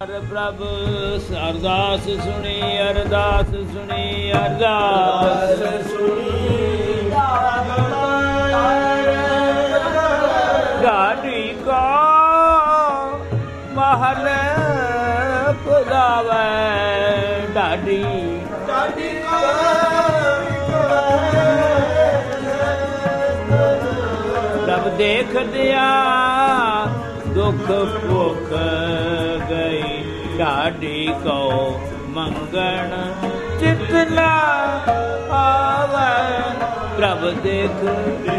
ਹਰ ਪ੍ਰਭ ਅਰਦਾਸ ਸੁਣੀ ਅਰਦਾਸ ਸੁਣੀ ਅਰਦਾਸ ਸੁਣੀ। ਗਾੜੀ ਕੋ ਮਹਲ ਪੁਦਾਵੇ ਢਾਡੀ ਢਾਡੀ ਪ੍ਰਭ ਦੇਖ ਦਿਆ ਦੁੱਖ ਭੁੱਖ ਗਈ ਢਾਡੀ ਕੋ ਮੰਗਣ। ਚਿਤ ਨਾ ਆਵੇ ਪ੍ਰਭ ਦੇਖ। ਢਾਡੀ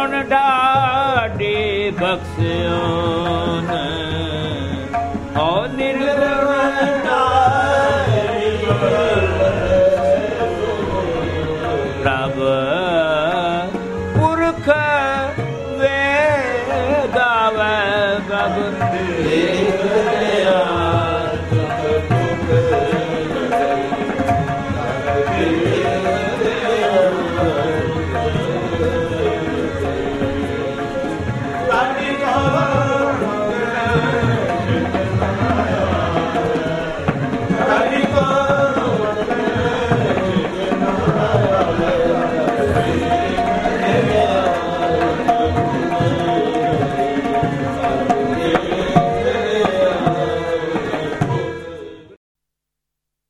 ਨਿਰਗੁਣ ਢਾਡੀ ਬਖਸ਼ਿਓਨ ਹੋ ਨਿਰਗੁਣ ਪ੍ਰਭ ਪੁਰਖ ਵੇਦਾਵੈ ਪ੍ਰਭ ਦੇਖਿਆ